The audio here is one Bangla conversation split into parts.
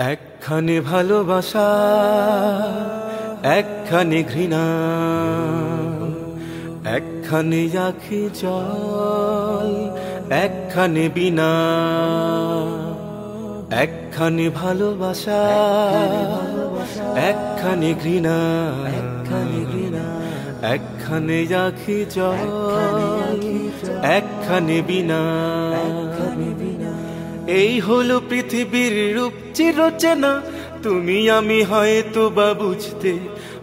একখানে ভালোবাসা, একখানে ঘৃণা, একখানে আখি জল, একখানে বিনা একখানে ভালোবাসা, একখানে ঘৃণা একখানে ঘৃণা একখানে আখি জল, একখানে বিনা এই হলো পৃথিবীর রূপ চিরচেনা। তুমি আমি হয়তো বা বুঝতে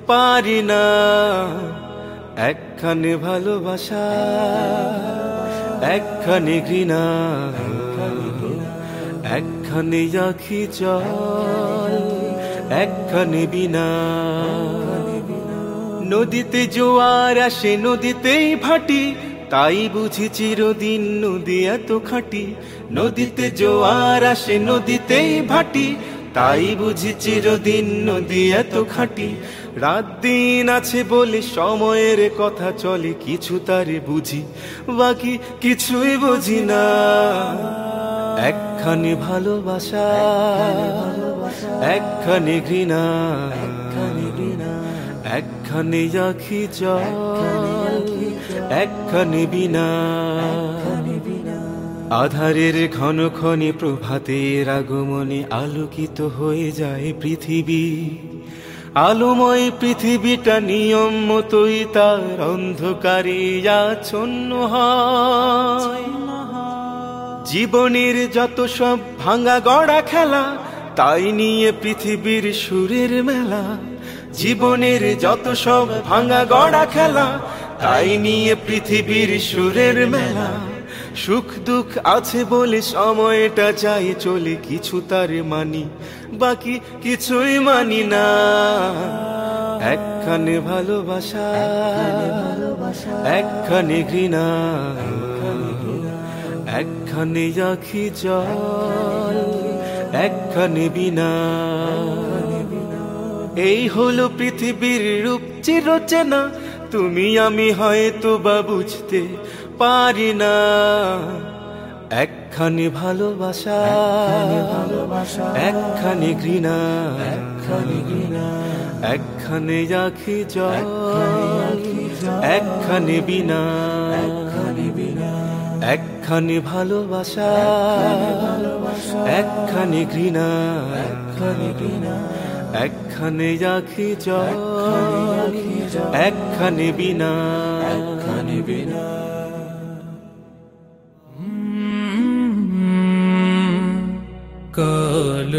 পারি না। একখানে ভালোবাসা, একখানে ঘৃণা, একখানে আখি জল, একখানে বিনা নদীতে জোয়ার আসে, নদীতেই ভাটি তাই বুঝি চিরদিন নদী এত খাটি। নদীতে জোয়ার আসে, নদীতেই ভাটি। তাই বুঝি চিরদিন নদী এত খাটি। রাত দিন আছে বলে সময়ের কথা চলে, কিছু তারে বুঝি, বাকি কিছুই বুঝি না। একখানে ভালোবাসা, একখানে ঘৃণা একখানে ঘৃণা একখানে আখি জল একখানে বিনা আধারের ঘন ক্ষণে প্রভাতের আগমনে আলোকিত হয়ে যায় পৃথিবী। আলোময় পৃথিবীটা নিয়ম মতোই তার অন্ধকারে আচ্ছন্ন হয়। জীবনের যত সব ভাঙা গড়া খেলা তাই নিয়ে পৃথিবীর সুরের মেলা। জীবনের যত সব ভাঙা গড়া খেলা, তাই নিয়ে পৃথিবীর সুরের মেলা। সুখ দুঃখ আছে বলে সময়টা যায় চলে, কিছু তার মানি, বাকি কিছুই মানি না। একখানে ভালোবাসা, একখানে ঘৃণা, একখানে আখি জল, একখানে বিনা এই হলো পৃথিবীর রূপ চিরচেনা। তুমি আমি হয়তো বা বুঝতে পারি না। একখানি ভালোবাসা একখানি ঘৃণা একখানে ঘৃণা। একখানে আখি জল একখানে বিনা একখানে ভালোবাসা একখানি ঘৃণা। একখানে ঘৃণা। একখানে আখি জল একখানে বিনা। একখানে বিনা। কাল